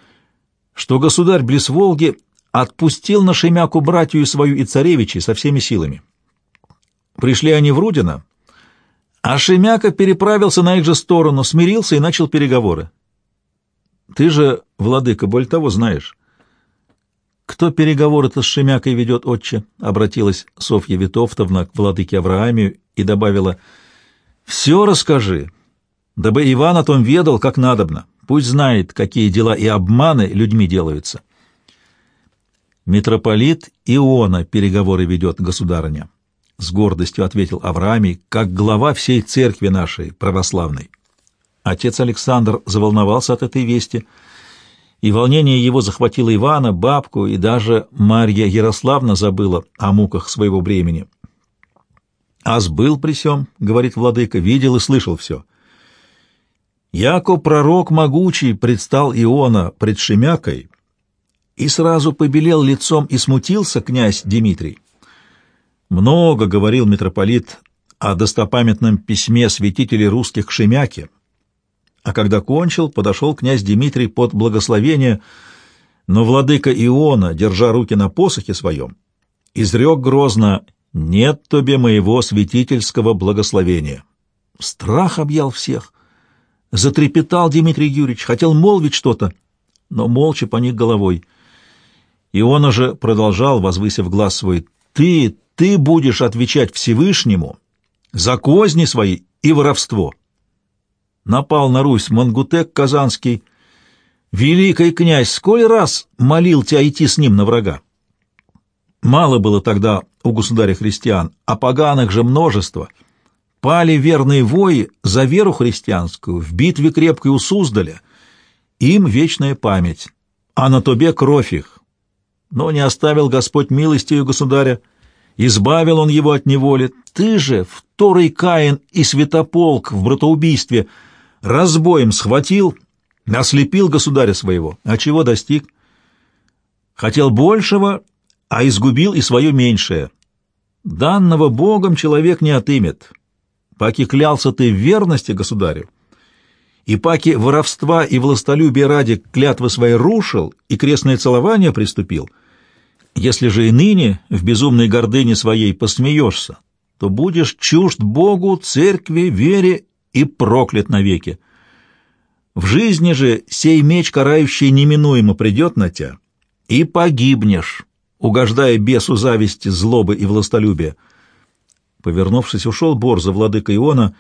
что государь близ Волги отпустил на Шемяку братью свою и царевичей со всеми силами. Пришли они в Рудино, а Шемяка переправился на их же сторону, смирился и начал переговоры. Ты же, владыка, боль того знаешь. Кто переговоры-то с Шемякой ведет, отче? — обратилась Софья Витовтовна к владыке Авраамию и добавила, — все расскажи, дабы Иван о том ведал, как надобно. Пусть знает, какие дела и обманы людьми делаются. Митрополит Иона переговоры ведет, государыня. С гордостью ответил Авраамий, как глава всей церкви нашей, православной. Отец Александр заволновался от этой вести, и волнение его захватило Ивана, бабку, и даже Марья Ярославна забыла о муках своего бремени. «Аз был при сём, — говорит владыка, — видел и слышал все. Яко пророк могучий предстал Иона пред Шемякой, и сразу побелел лицом и смутился князь Дмитрий. Много говорил митрополит о достопамятном письме святителей русских к Шемяке, а когда кончил, подошел князь Дмитрий под благословение, но владыка Иона, держа руки на посохе своем, изрек грозно «Нет тебе моего святительского благословения». Страх объял всех. Затрепетал Дмитрий Юрьевич, хотел молвить что-то, но молча поник головой. Иона же продолжал, возвысив глаз свой, «Ты, ты будешь отвечать Всевышнему за козни свои и воровство». Напал на Русь Мангутек Казанский. Великий князь сколь раз молил тебя идти с ним на врага? Мало было тогда у государя христиан, а поганых же множество. Пали верные вои за веру христианскую в битве крепкой у Суздаля. Им вечная память, а на тобе кровь их. Но не оставил Господь милостью государя, избавил он его от неволи. Ты же, второй Каин и святополк в братоубийстве, разбоем схватил, ослепил государя своего. А чего достиг? Хотел большего, а изгубил и свое меньшее. Данного Богом человек не отымет. Паки клялся ты в верности государю, и паки воровства и властолюбия ради клятвы свои рушил и крестное целование приступил, если же и ныне в безумной гордыне своей посмеешься, то будешь чужд Богу, церкви, вере и проклят навеки. В жизни же сей меч карающий неминуемо придет на тебя, и погибнешь, угождая бесу зависти, злобы и властолюбия. Повернувшись, ушел Борза, владыка Иона,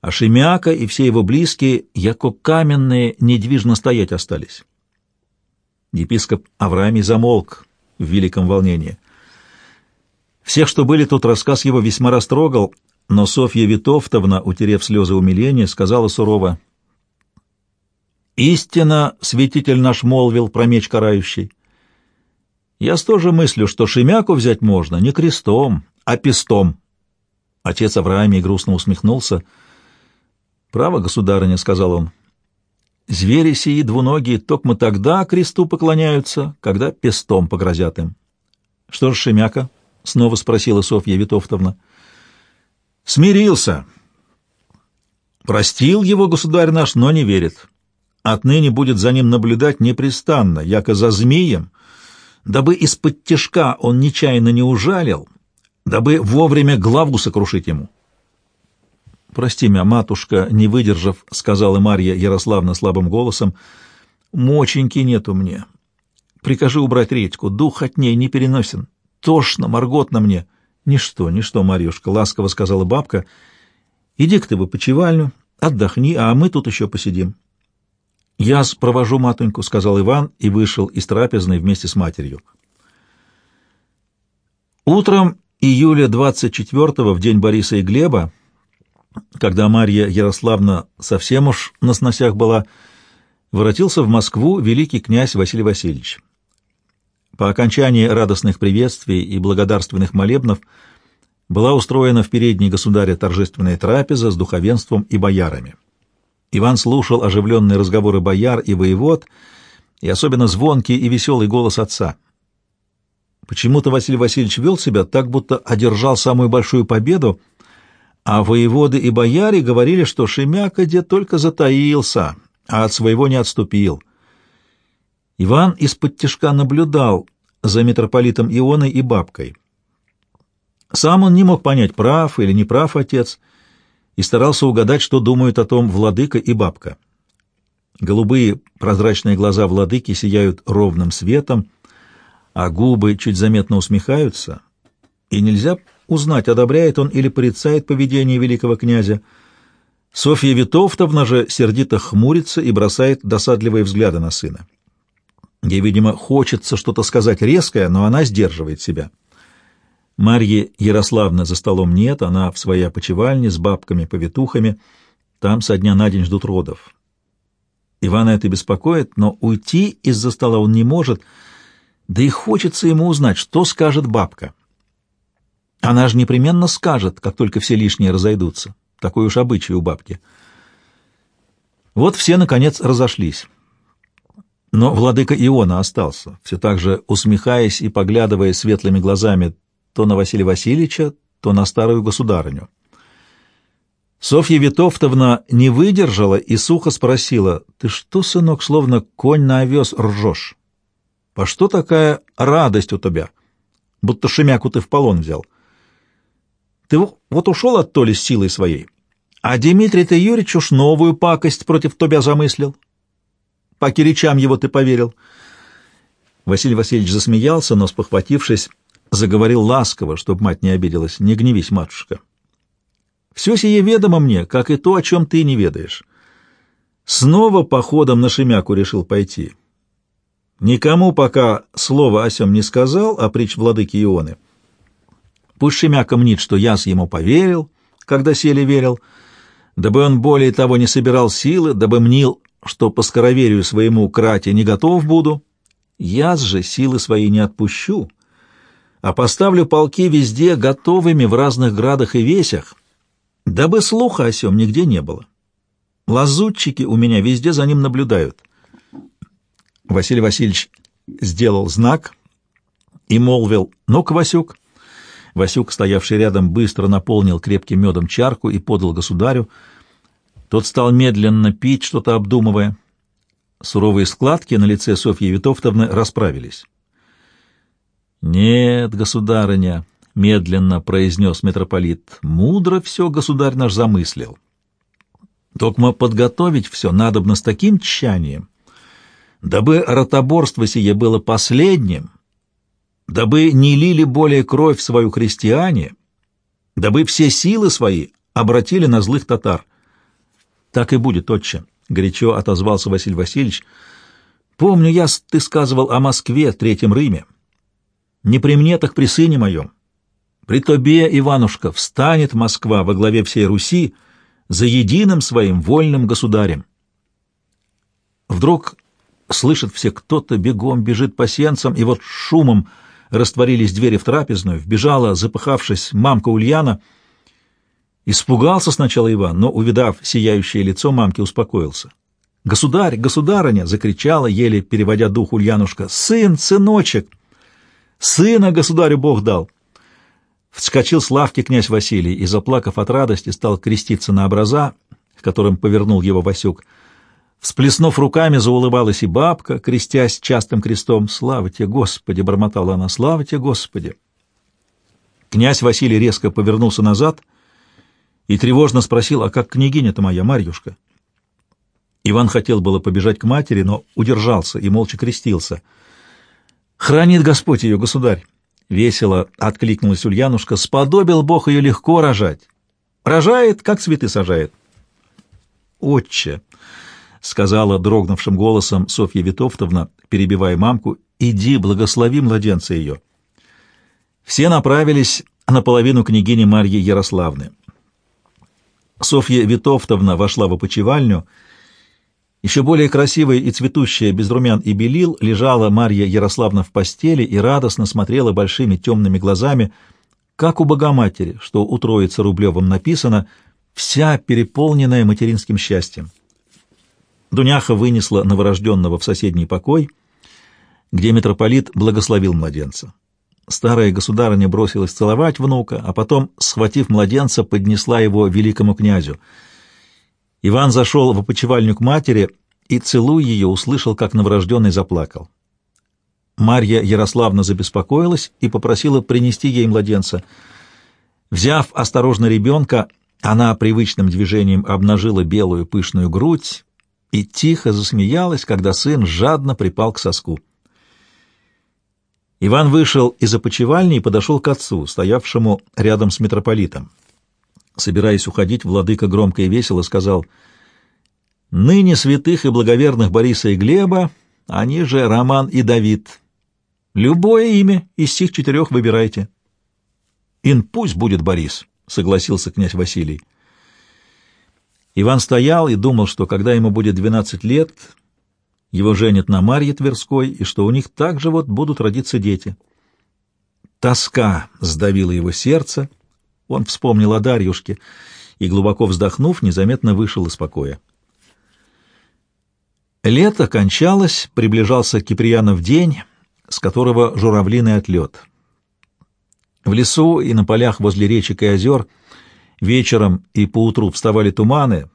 а Шемяка и все его близкие, яко каменные, недвижно стоять остались. Епископ Авраамий замолк в великом волнении. Всех, что были тут, рассказ его весьма растрогал, но Софья Витовтовна, утерев слезы умиления, сказала сурово, «Истина, святитель наш молвил про меч карающий. Я тоже мыслю, что Шемяку взять можно не крестом, а пестом. Отец Авраамий грустно усмехнулся. «Право, государыня», — сказал он, — «звери сии двуногие токмо тогда кресту поклоняются, когда пестом погрозят им». «Что ж, Шемяка?» — снова спросила Софья Витовтовна. «Смирился. Простил его государь наш, но не верит. Отныне будет за ним наблюдать непрестанно, яко за змеем, дабы из-под тяжка он нечаянно не ужалил, дабы вовремя главу сокрушить ему. «Прости меня, матушка, не выдержав», — сказала Марья Ярославна слабым голосом, — «моченьки нету мне. Прикажи убрать редьку, дух от ней не переносен. Тошно, морготно мне». «Ничто, ничто, Марьюшка», — ласково сказала бабка, — «иди-ка ты в опочивальню, отдохни, а мы тут еще посидим». «Я провожу матоньку», — сказал Иван и вышел из трапезной вместе с матерью. Утром июля 24-го, в день Бориса и Глеба, когда Марья Ярославна совсем уж на сносях была, воротился в Москву великий князь Василий Васильевич. По окончании радостных приветствий и благодарственных молебнов была устроена в передней государя торжественная трапеза с духовенством и боярами. Иван слушал оживленные разговоры бояр и воевод, и особенно звонкий и веселый голос отца. Почему-то Василий Васильевич вел себя так, будто одержал самую большую победу, а воеводы и бояре говорили, что Шемяка где только затаился, а от своего не отступил. Иван из-под тяжка наблюдал за митрополитом Ионой и бабкой. Сам он не мог понять, прав или не прав отец — и старался угадать, что думают о том владыка и бабка. Голубые прозрачные глаза владыки сияют ровным светом, а губы чуть заметно усмехаются, и нельзя узнать, одобряет он или порицает поведение великого князя. Софья Витовтовна же сердито хмурится и бросает досадливые взгляды на сына. Ей, видимо, хочется что-то сказать резкое, но она сдерживает себя. Марьи Ярославны за столом нет, она в своей опочивальне с бабками-повитухами, там со дня на день ждут родов. Ивана это беспокоит, но уйти из-за стола он не может, да и хочется ему узнать, что скажет бабка. Она же непременно скажет, как только все лишние разойдутся. Такой уж обычай у бабки. Вот все, наконец, разошлись. Но владыка Иона остался, все так же усмехаясь и поглядывая светлыми глазами то на Василия Васильевича, то на старую государыню. Софья Витовтовна не выдержала и сухо спросила, «Ты что, сынок, словно конь на овес ржешь? По что такая радость у тебя? Будто шемяку ты в полон взял. Ты вот ушел от Толи с силой своей, а Дмитрий ты Юрьевич уж новую пакость против тебя замыслил. По киричам его ты поверил». Василий Васильевич засмеялся, но, спохватившись, заговорил ласково, чтобы мать не обиделась. «Не гневись, матушка. Все сие ведомо мне, как и то, о чем ты не ведаешь. Снова походом на Шемяку решил пойти. Никому пока слова о сем не сказал, а притч владыки Ионы. Пусть Шемяка мнит, что я с ему поверил, когда сели верил, дабы он более того не собирал силы, дабы мнил, что по скороверию своему крате не готов буду, я же силы свои не отпущу, а поставлю полки везде готовыми в разных градах и весях, дабы слуха о сем нигде не было. Лазутчики у меня везде за ним наблюдают. Василий Васильевич сделал знак и молвил «Ну-ка, Васюк!» Васюк, стоявший рядом, быстро наполнил крепким медом чарку и подал государю. Тот стал медленно пить, что-то обдумывая. Суровые складки на лице Софьи Витовтовны расправились. «Нет, государыня», — медленно произнес митрополит, — «мудро все государь наш замыслил. Только подготовить все надобно с таким тщанием, дабы ротоборство сие было последним, дабы не лили более кровь свою христиане, дабы все силы свои обратили на злых татар. Так и будет, отче. — горячо отозвался Василий Васильевич. — Помню я, ты сказывал о Москве, Третьем Риме. Не при мне, так при сыне моем. При тобе, Иванушка, встанет Москва во главе всей Руси за единым своим вольным государем. Вдруг слышат все, кто-то бегом бежит по сенцам, и вот шумом растворились двери в трапезную, вбежала, запыхавшись, мамка Ульяна — Испугался сначала Иван, но, увидав сияющее лицо мамки, успокоился. «Государь, государыня!» — закричала, еле переводя дух Ульянушка. «Сын, сыночек! Сына государю Бог дал!» Вскочил с лавки князь Василий и, заплакав от радости, стал креститься на образа, которым повернул его Васюк. Всплеснув руками, заулыбалась и бабка, крестясь частым крестом. «Слава тебе, Господи!» — бормотала она. «Слава тебе, Господи!» Князь Василий резко повернулся назад — и тревожно спросил, а как княгиня-то моя, Марьюшка? Иван хотел было побежать к матери, но удержался и молча крестился. «Хранит Господь ее, государь!» — весело откликнулась Ульянушка. «Сподобил Бог ее легко рожать. Рожает, как цветы сажает». «Отче!» — сказала дрогнувшим голосом Софья Витовтовна, перебивая мамку, — «иди, благослови младенца ее». Все направились наполовину княгини Марьи Ярославны. Софья Витовтовна вошла в опочивальню. Еще более красивая и цветущая, без румян и белил, лежала Марья Ярославна в постели и радостно смотрела большими темными глазами, как у Богоматери, что у Троицы Рублевым написано, вся переполненная материнским счастьем. Дуняха вынесла новорожденного в соседний покой, где митрополит благословил младенца. Старая государыня бросилась целовать внука, а потом, схватив младенца, поднесла его великому князю. Иван зашел в опочивальню к матери и, целуя ее, услышал, как новорожденный заплакал. Марья Ярославна забеспокоилась и попросила принести ей младенца. Взяв осторожно ребенка, она привычным движением обнажила белую пышную грудь и тихо засмеялась, когда сын жадно припал к соску. Иван вышел из опочивальни и подошел к отцу, стоявшему рядом с митрополитом. Собираясь уходить, владыка громко и весело сказал, «Ныне святых и благоверных Бориса и Глеба, они же Роман и Давид. Любое имя из сих четырех выбирайте». «Ин пусть будет Борис», — согласился князь Василий. Иван стоял и думал, что когда ему будет двенадцать лет, его женят на Марье Тверской, и что у них также вот будут родиться дети. Тоска сдавила его сердце, он вспомнил о Дарьюшке и, глубоко вздохнув, незаметно вышел из покоя. Лето кончалось, приближался Киприянов день, с которого журавлиный отлет. В лесу и на полях возле речек и озер Вечером и поутру вставали туманы,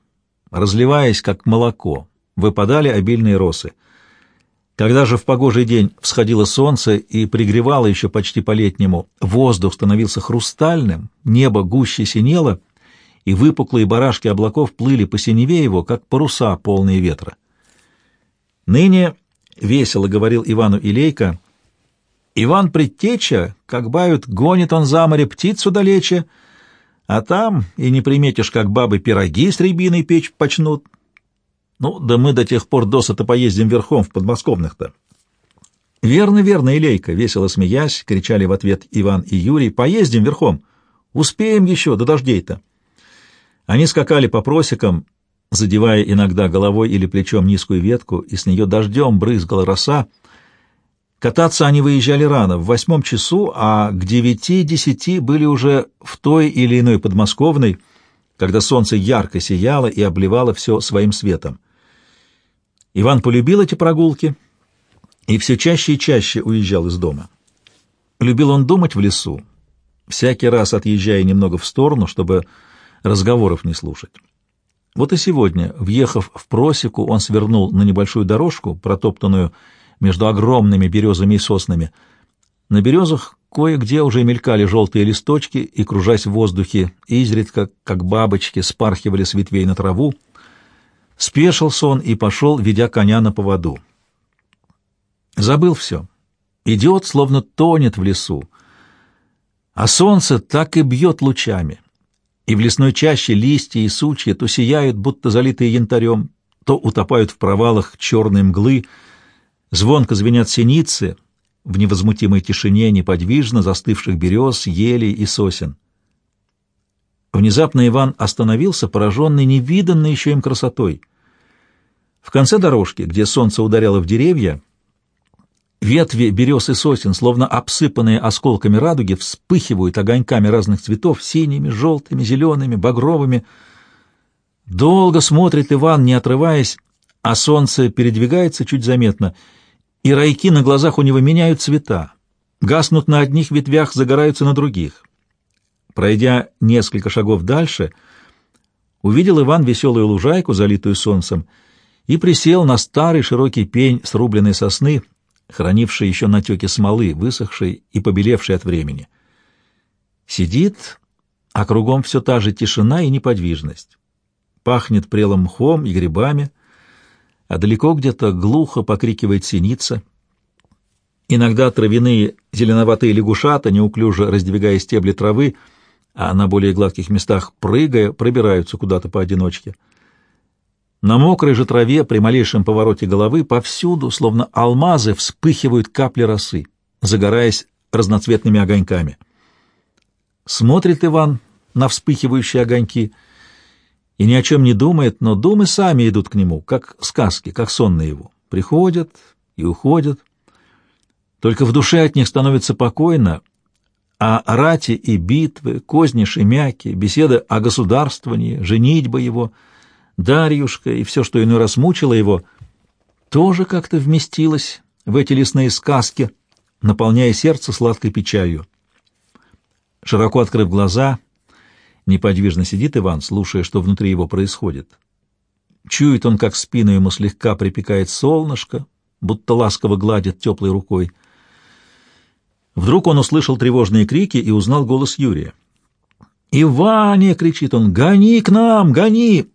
разливаясь, как молоко, выпадали обильные росы. Когда же в погожий день всходило солнце и пригревало еще почти по-летнему, воздух становился хрустальным, небо гуще синело, и выпуклые барашки облаков плыли по синеве его, как паруса, полные ветра. Ныне, — весело говорил Ивану Илейка, — Иван Предтеча, как бают, гонит он за море птицу далече, а там и не приметишь, как бабы пироги с рябиной печь почнут. Ну, да мы до тех пор досыта поездим верхом в подмосковных-то. «Верно, верно, Илейка!» — весело смеясь, кричали в ответ Иван и Юрий. «Поездим верхом! Успеем еще до дождей-то!» Они скакали по просекам, задевая иногда головой или плечом низкую ветку, и с нее дождем брызгала роса. Кататься они выезжали рано, в восьмом часу, а к девяти-десяти были уже в той или иной подмосковной, когда солнце ярко сияло и обливало все своим светом. Иван полюбил эти прогулки и все чаще и чаще уезжал из дома. Любил он думать в лесу, всякий раз отъезжая немного в сторону, чтобы разговоров не слушать. Вот и сегодня, въехав в просеку, он свернул на небольшую дорожку, протоптанную между огромными березами и соснами. На березах кое-где уже мелькали желтые листочки и, кружась в воздухе, изредка, как бабочки, спархивали с ветвей на траву. Спешился он и пошел, ведя коня на поводу. Забыл все. Идет, словно тонет в лесу. А солнце так и бьет лучами и в лесной чаще листья и сучья то сияют, будто залитые янтарем, то утопают в провалах черной мглы, звонко звенят синицы в невозмутимой тишине неподвижно застывших берез, елей и сосен. Внезапно Иван остановился, пораженный невиданной еще им красотой. В конце дорожки, где солнце ударяло в деревья, Ветви берез и сосен, словно обсыпанные осколками радуги, вспыхивают огоньками разных цветов, синими, желтыми, зелеными, багровыми. Долго смотрит Иван, не отрываясь, а солнце передвигается чуть заметно, и райки на глазах у него меняют цвета, гаснут на одних ветвях, загораются на других. Пройдя несколько шагов дальше, увидел Иван веселую лужайку, залитую солнцем, и присел на старый широкий пень срубленной сосны, хранивший еще натеки смолы, высохшей и побелевшей от времени. Сидит, а кругом все та же тишина и неподвижность. Пахнет прелым мхом и грибами, а далеко где-то глухо покрикивает синица. Иногда травяные зеленоватые лягушата, неуклюже раздвигая стебли травы, а на более гладких местах прыгая, пробираются куда-то поодиночке — на мокрой же траве при малейшем повороте головы повсюду, словно алмазы, вспыхивают капли росы, загораясь разноцветными огоньками. Смотрит Иван на вспыхивающие огоньки и ни о чем не думает, но думы сами идут к нему, как сказки, как сон его. Приходят и уходят. Только в душе от них становится покойно, а рати и битвы, козни Шемяки, беседы о государствовании, женитьба его — Дарьюшка и все, что иной раз мучило его, тоже как-то вместилось в эти лесные сказки, наполняя сердце сладкой печалью. Широко открыв глаза, неподвижно сидит Иван, слушая, что внутри его происходит. Чует он, как спину ему слегка припекает солнышко, будто ласково гладит теплой рукой. Вдруг он услышал тревожные крики и узнал голос Юрия. «Иване!» — кричит он. «Гони к нам! Гони!»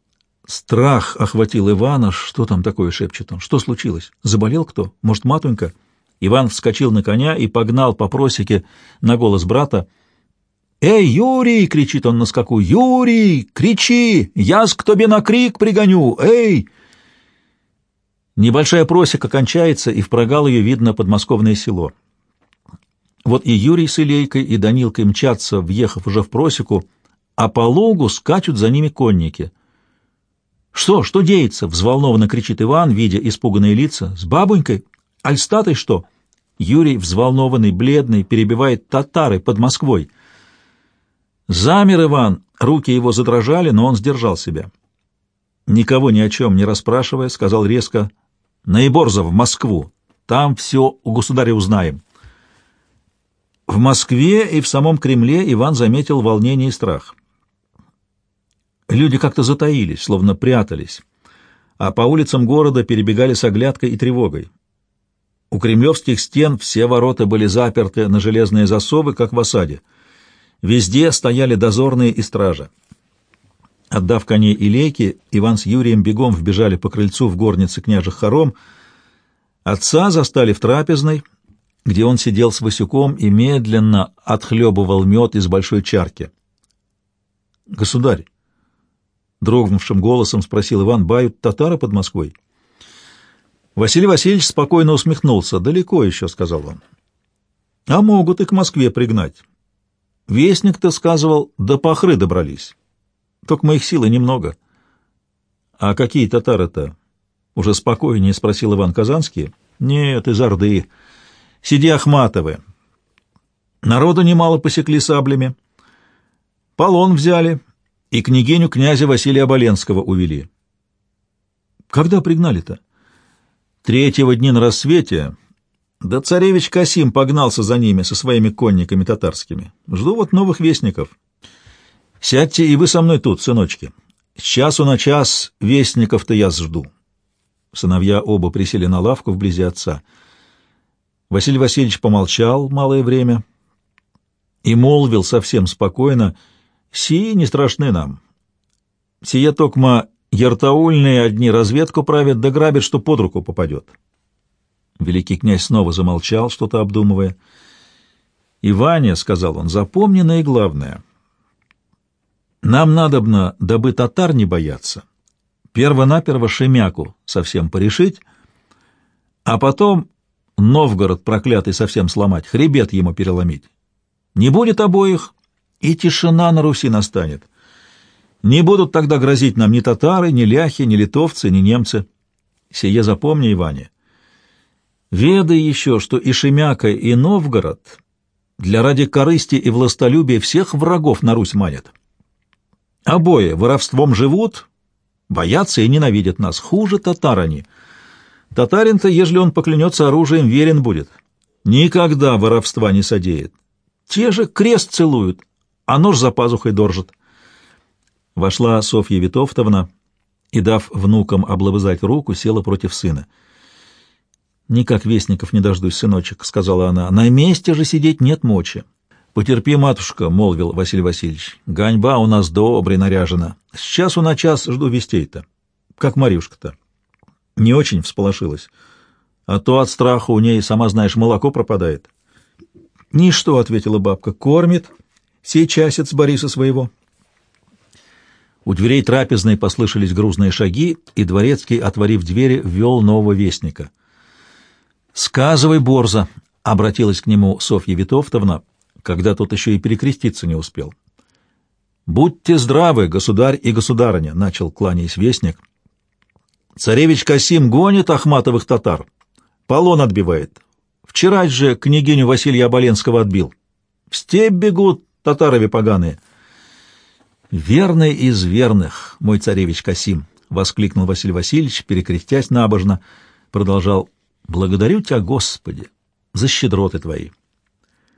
Страх охватил Ивана. Что там такое, шепчет он? Что случилось? Заболел кто? Может, матунька? Иван вскочил на коня и погнал по просеке на голос брата. «Эй, Юрий!» — кричит он на скаку. «Юрий! Кричи! Я с к тебе на крик пригоню! Эй!» Небольшая просека кончается, и в прогал ее видно подмосковное село. Вот и Юрий с Илейкой, и Данилкой мчатся, въехав уже в просеку, а по лугу скачут за ними конники — «Что? Что деется?» — взволнованно кричит Иван, видя испуганные лица. «С бабонькой? Аль с татой что?» Юрий, взволнованный, бледный, перебивает татары под Москвой. Замер Иван, руки его задрожали, но он сдержал себя. Никого ни о чем не расспрашивая, сказал резко «Наиборза в Москву, там все у государя узнаем». В Москве и в самом Кремле Иван заметил волнение и страх. Люди как-то затаились, словно прятались, а по улицам города перебегали с оглядкой и тревогой. У кремлевских стен все ворота были заперты на железные засовы, как в осаде. Везде стояли дозорные и стража. Отдав коней и лейки, Иван с Юрием бегом вбежали по крыльцу в горнице княжих хором. Отца застали в трапезной, где он сидел с Васюком и медленно отхлебывал мед из большой чарки. — Государь, — дрогнувшим голосом спросил Иван, — бают татары под Москвой? Василий Васильевич спокойно усмехнулся. — Далеко еще, — сказал он. — А могут и к Москве пригнать. Вестник-то сказывал, до Пахры добрались. Только моих силы немного. — А какие татары-то? — уже спокойнее спросил Иван Казанский. — Нет, из Орды. Сиди Ахматовы. Народу немало посекли саблями. Полон взяли и княгиню князя Василия Оболенского увели. — Когда пригнали-то? — Третьего дня на рассвете. Да царевич Касим погнался за ними со своими конниками татарскими. Жду вот новых вестников. — Сядьте и вы со мной тут, сыночки. С часу на час вестников-то я жду. Сыновья оба присели на лавку вблизи отца. Василий Васильевич помолчал малое время и молвил совсем спокойно, «Сии не страшны нам. Сие токма яртаульные одни разведку правят, да грабят, что под руку попадет». Великий князь снова замолчал, что-то обдумывая. «Иваня», — сказал он, — «запомни наиглавное. Нам надобно, дабы татар не бояться, перво-наперво Шемяку совсем порешить, а потом Новгород проклятый совсем сломать, хребет ему переломить. Не будет обоих, и тишина на Руси настанет. Не будут тогда грозить нам ни татары, ни ляхи, ни литовцы, ни немцы. Сие запомни, Иване. Ведай еще, что и Шемяка, и Новгород для ради корысти и властолюбия всех врагов на Русь манят. Обои воровством живут, боятся и ненавидят нас. Хуже татар они. Татарин-то, ежели он поклянется оружием, верен будет. Никогда воровства не содеет. Те же крест целуют, а нож за пазухой доржат. Вошла Софья Витовтовна и, дав внукам облобызать руку, села против сына. «Никак вестников не дождусь, сыночек», — сказала она. «На месте же сидеть нет мочи». «Потерпи, матушка», — молвил Василий Васильевич. «Ганьба у нас добрый наряжена. С часу на час жду вестей-то. Как Марюшка-то?» Не очень всполошилась. «А то от страха у ней, сама знаешь, молоко пропадает». «Ничто», — ответила бабка, — «кормит. Сейчасец Бориса своего». У дверей трапезной послышались грузные шаги, и дворецкий, отворив двери, ввел нового вестника. «Сказывай, Борза», — обратилась к нему Софья Витовтовна, — когда тот еще и перекреститься не успел. «Будьте здравы, государь и государыня!» — начал, кланяясь вестник. «Царевич Касим гонит ахматовых татар. Полон отбивает. Вчера же княгиню Василия Оболенского отбил. В степь бегут татарове поганые». «Верный из верных, мой царевич Касим!» — воскликнул Василий Васильевич, перекрестясь набожно, продолжал. «Благодарю тебя, Господи, за щедроты твои!»